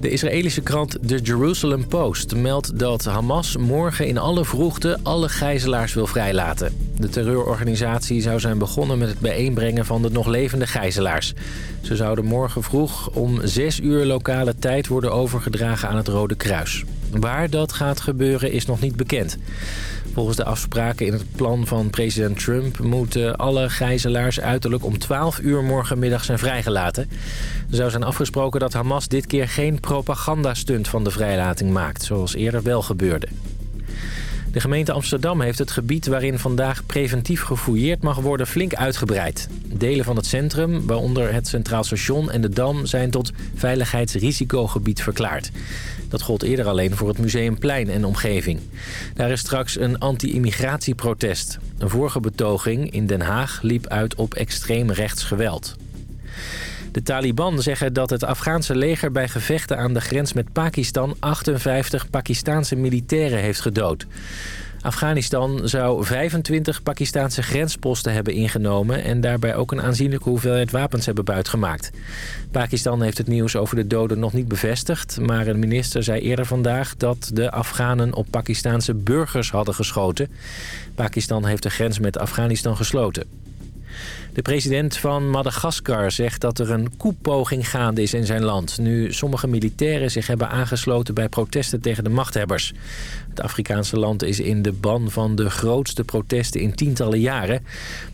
De Israëlische krant The Jerusalem Post meldt dat Hamas morgen in alle vroegte alle gijzelaars wil vrijlaten. De terreurorganisatie zou zijn begonnen met het bijeenbrengen van de nog levende gijzelaars. Ze zouden morgen vroeg om 6 uur lokale tijd worden overgedragen aan het Rode Kruis. Waar dat gaat gebeuren is nog niet bekend. Volgens de afspraken in het plan van president Trump... moeten alle gijzelaars uiterlijk om 12 uur morgenmiddag zijn vrijgelaten. Er zou zijn afgesproken dat Hamas dit keer geen propagandastunt van de vrijlating maakt... zoals eerder wel gebeurde. De gemeente Amsterdam heeft het gebied waarin vandaag preventief gefouilleerd mag worden flink uitgebreid. Delen van het centrum, waaronder het Centraal Station en de Dam, zijn tot veiligheidsrisicogebied verklaard. Dat gold eerder alleen voor het Museumplein en omgeving. Daar is straks een anti-immigratieprotest. Een vorige betoging in Den Haag liep uit op extreem rechts geweld. De Taliban zeggen dat het Afghaanse leger bij gevechten aan de grens met Pakistan 58 Pakistaanse militairen heeft gedood. Afghanistan zou 25 Pakistaanse grensposten hebben ingenomen... en daarbij ook een aanzienlijke hoeveelheid wapens hebben buitgemaakt. Pakistan heeft het nieuws over de doden nog niet bevestigd... maar een minister zei eerder vandaag dat de Afghanen op Pakistaanse burgers hadden geschoten. Pakistan heeft de grens met Afghanistan gesloten. De president van Madagaskar zegt dat er een koepoging gaande is in zijn land... nu sommige militairen zich hebben aangesloten bij protesten tegen de machthebbers. Het Afrikaanse land is in de ban van de grootste protesten in tientallen jaren.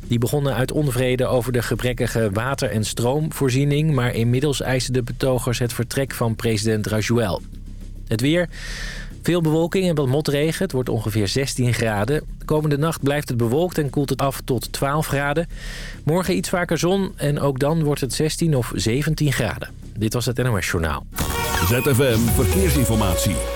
Die begonnen uit onvrede over de gebrekkige water- en stroomvoorziening... maar inmiddels eisen de betogers het vertrek van president Rajuel. Het weer... Veel bewolking en wat motregen. Het wordt ongeveer 16 graden. De komende nacht blijft het bewolkt en koelt het af tot 12 graden. Morgen iets vaker zon en ook dan wordt het 16 of 17 graden. Dit was het NOS Journaal. ZFM Verkeersinformatie.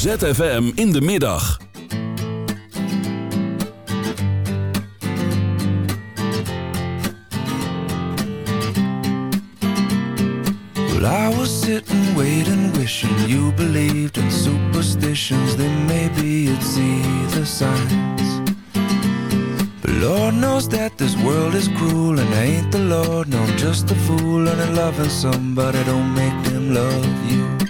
ZFM in de middag. Well, I was sitting, waiting, wishing you believed in superstitions. Then maybe see the signs. But Lord knows that this world is cruel, and I ain't the Lord, no, I'm just a fool. And loving somebody don't make them love you.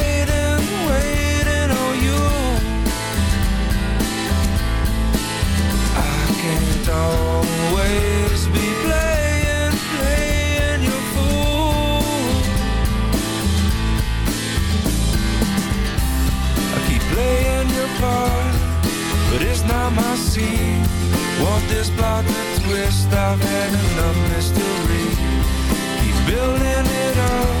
scene. Want this plot to twist? I've had enough mystery. Keep building it up,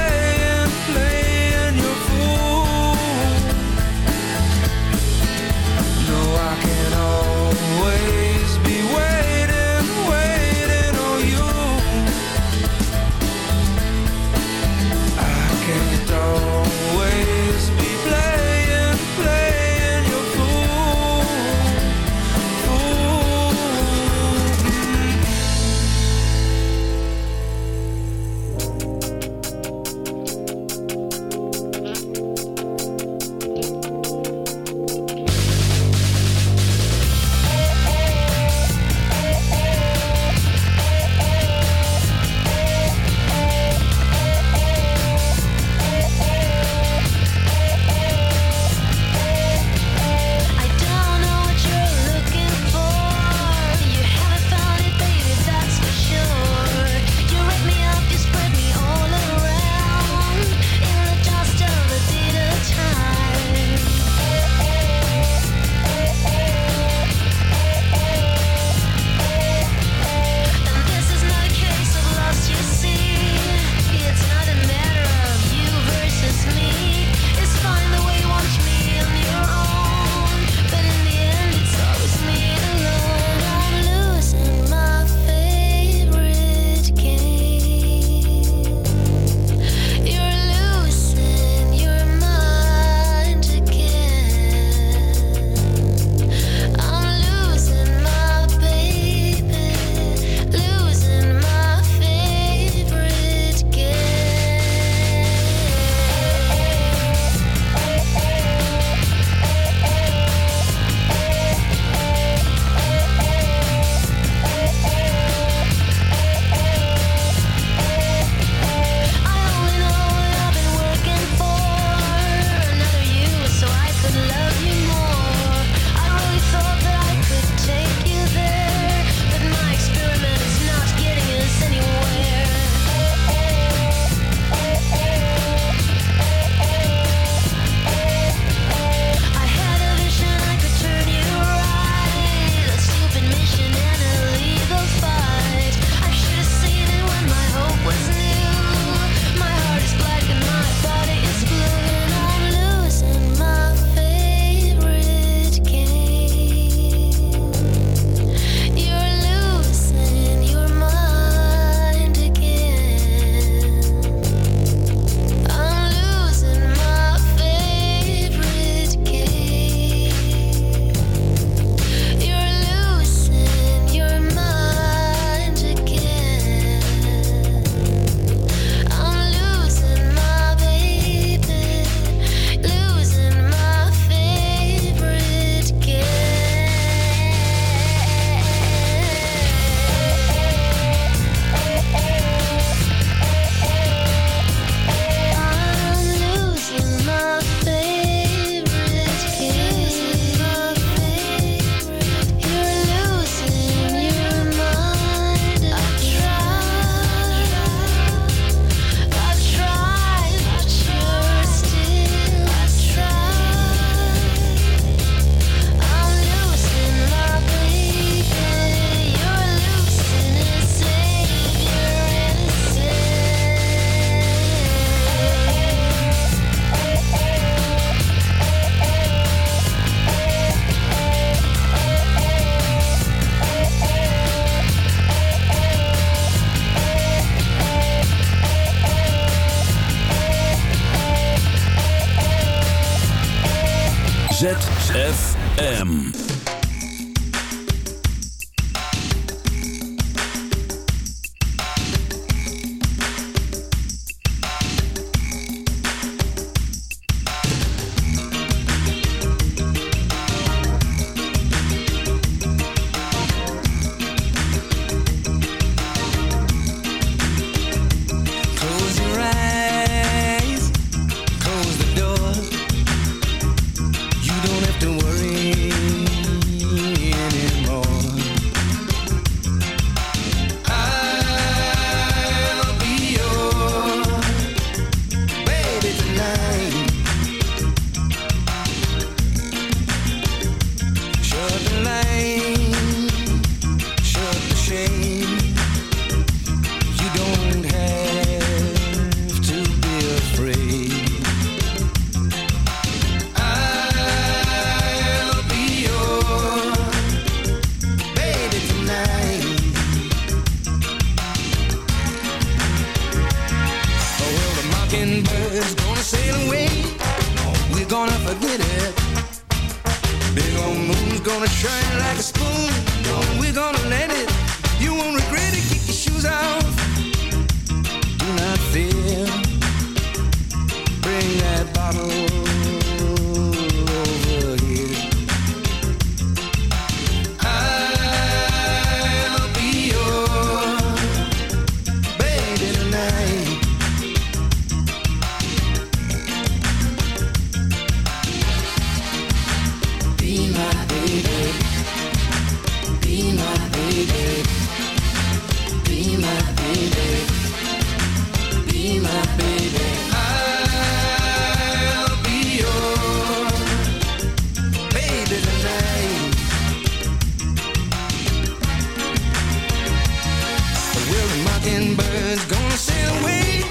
always words gonna sail away,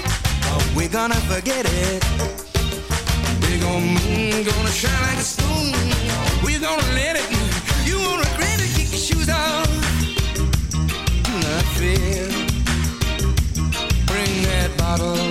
we're gonna forget it. Big old moon gonna shine like a spoon, we're gonna let it. You won't regret it, kick your shoes off. Not fear. Bring that bottle.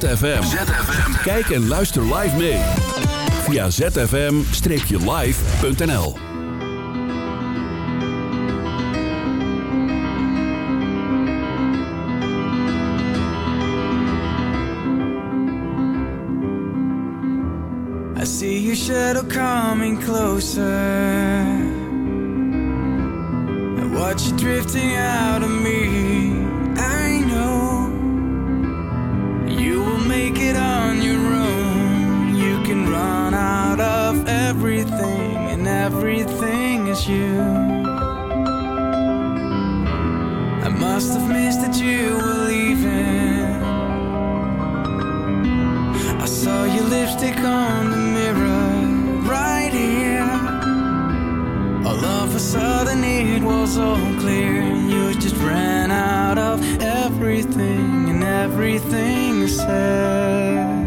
ZFM. Kijk en luister live mee. Via zfm-live.nl I see your shadow coming closer. I watch you drifting out of me. Everything, and everything is you. I must have missed that you were leaving. I saw your lipstick on the mirror right here. All of a sudden it was all clear. You just ran out of everything and everything said.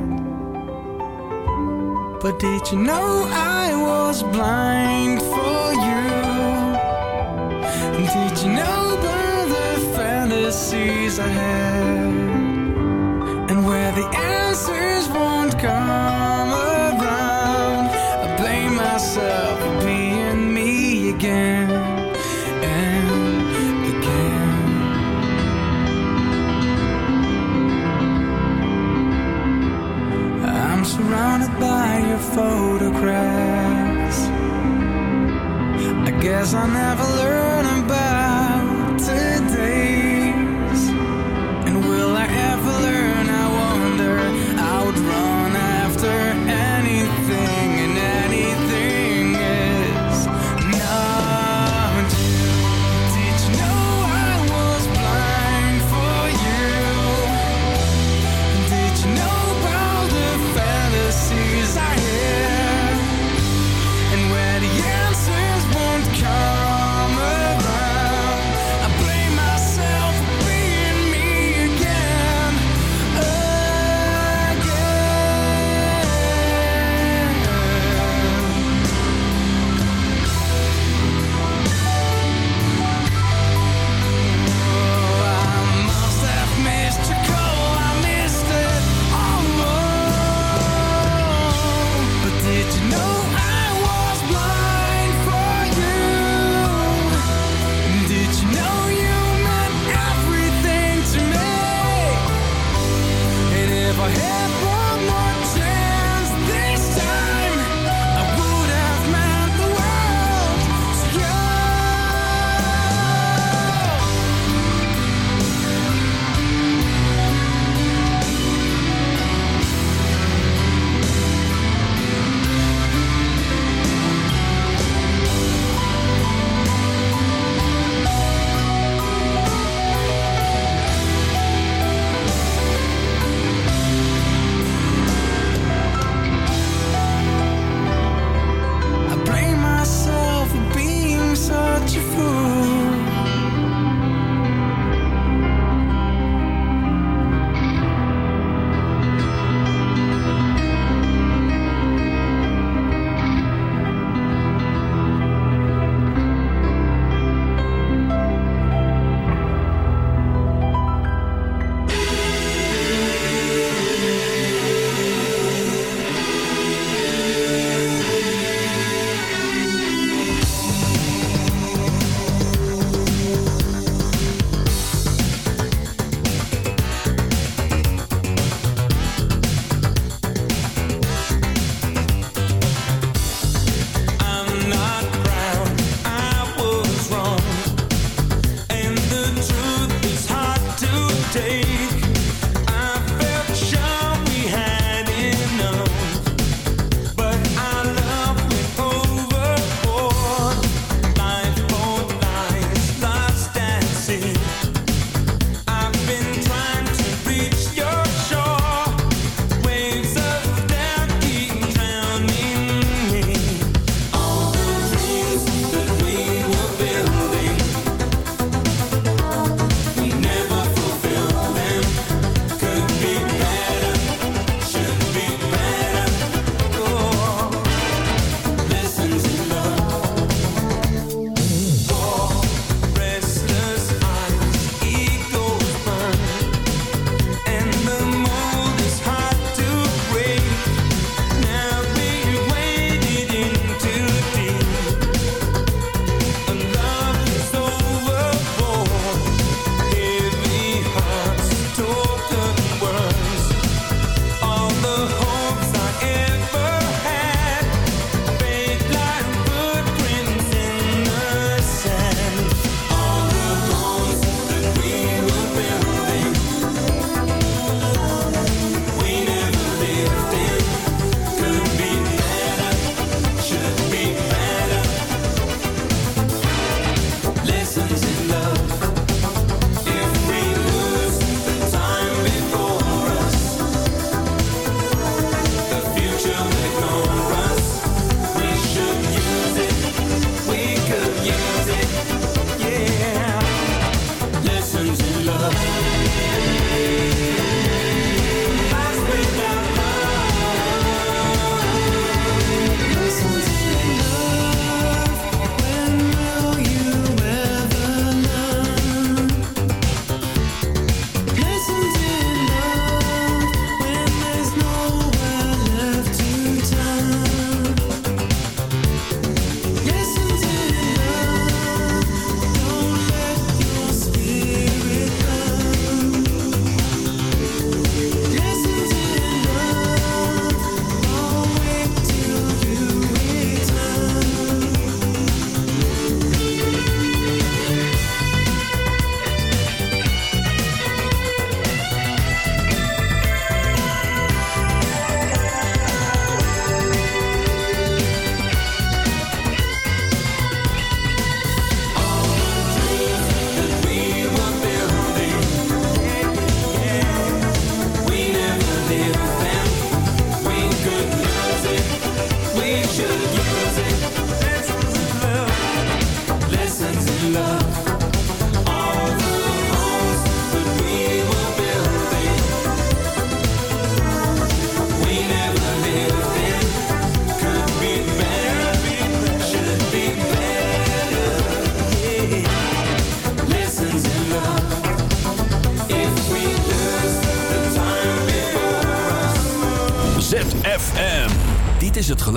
But did you know I was blind for you? Did you know about the fantasies I had? I guess I'll never learn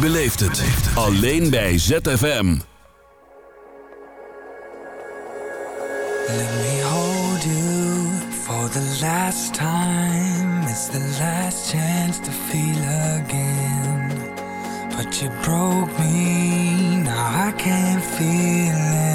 beleeft het. Alleen bij ZFM. Let me hold you for the last time. It's the last chance to feel again. But you broke me, now I can't feel it.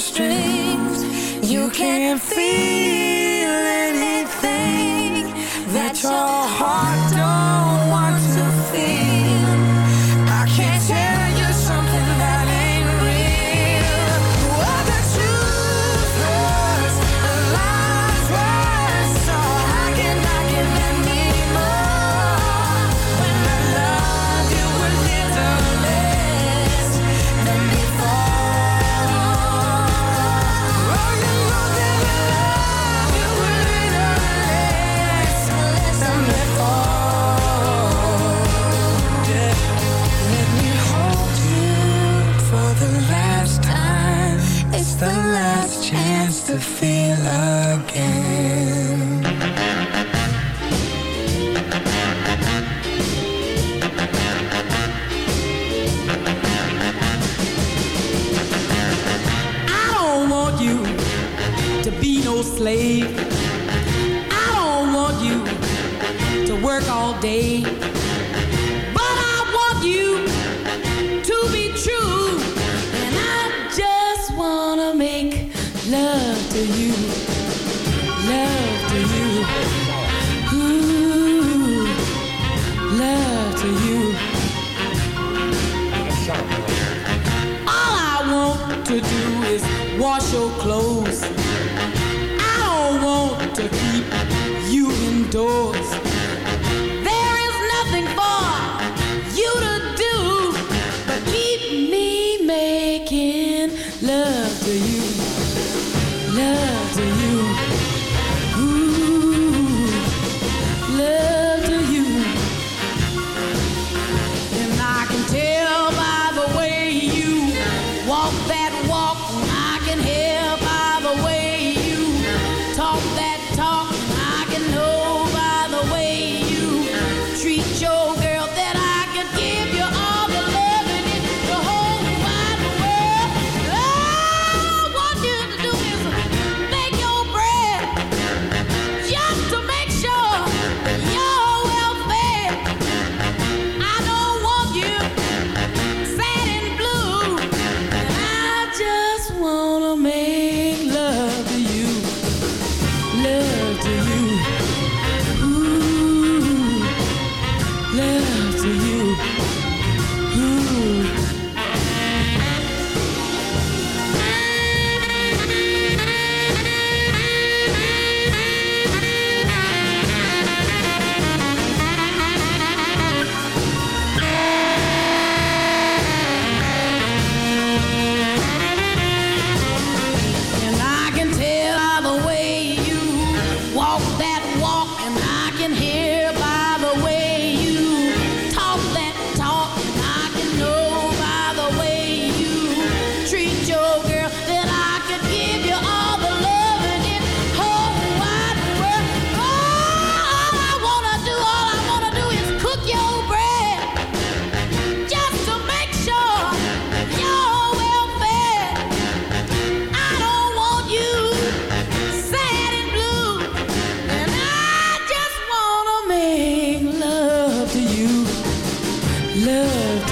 strings. You can't feel anything that your heart. to feel again. I don't want you to be no slave. I don't want you to work all day.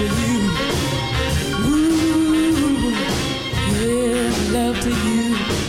you. Ooh, yeah, love to you.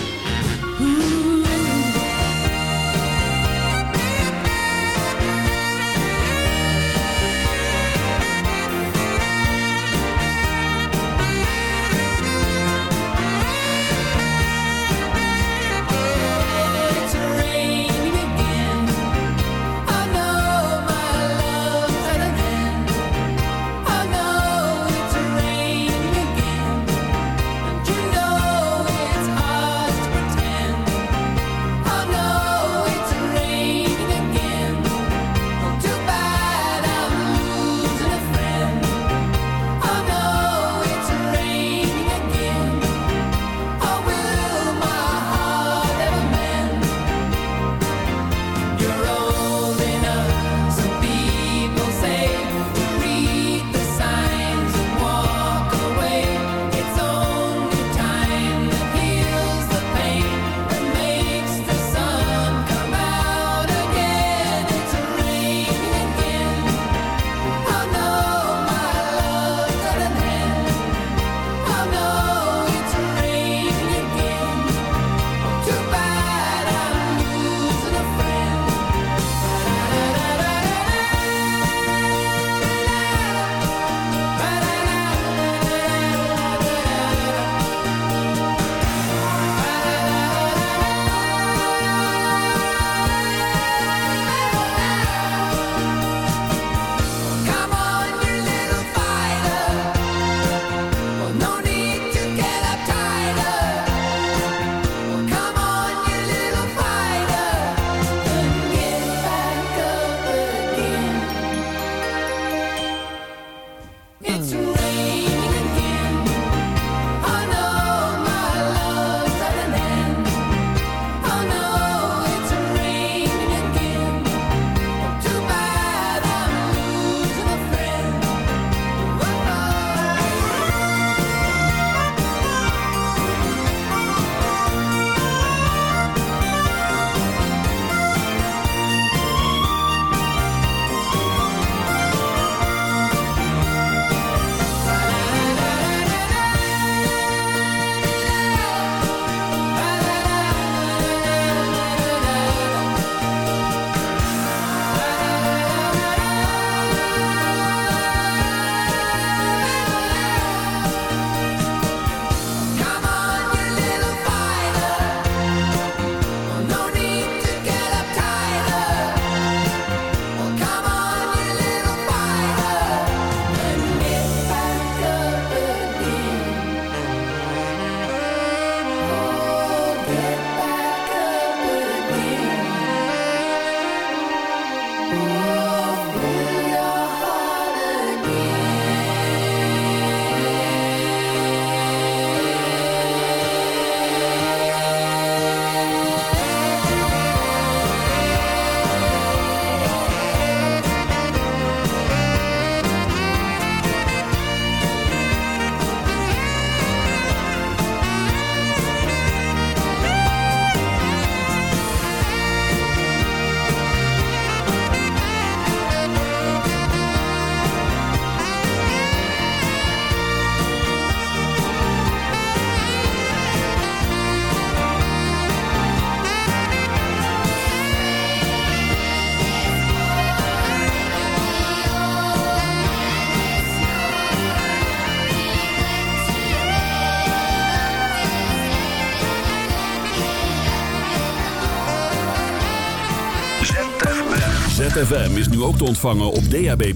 ZFM is nu ook te ontvangen op DAB+.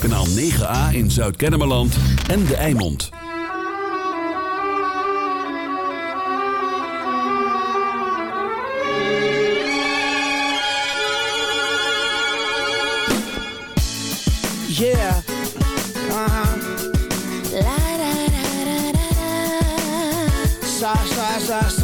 Kanaal 9A in Zuid-Kennemerland en De Eimond. Yeah. Uh-huh. Sorry, sorry, sorry. Hey,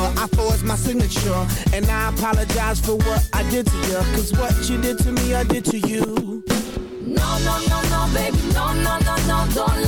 I forged my signature And I apologize for what I did to you Cause what you did to me, I did to you. No, no, no, no, baby, no, no, no, no, don't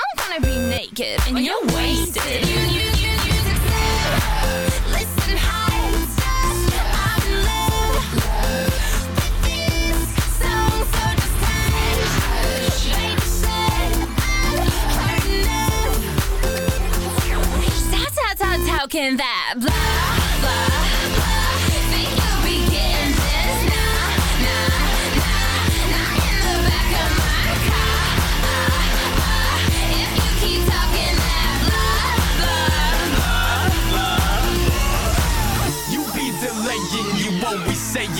wanna be naked and well, you're, you're wasted. wasted. You, you, you, you. Listen how can that?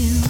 you.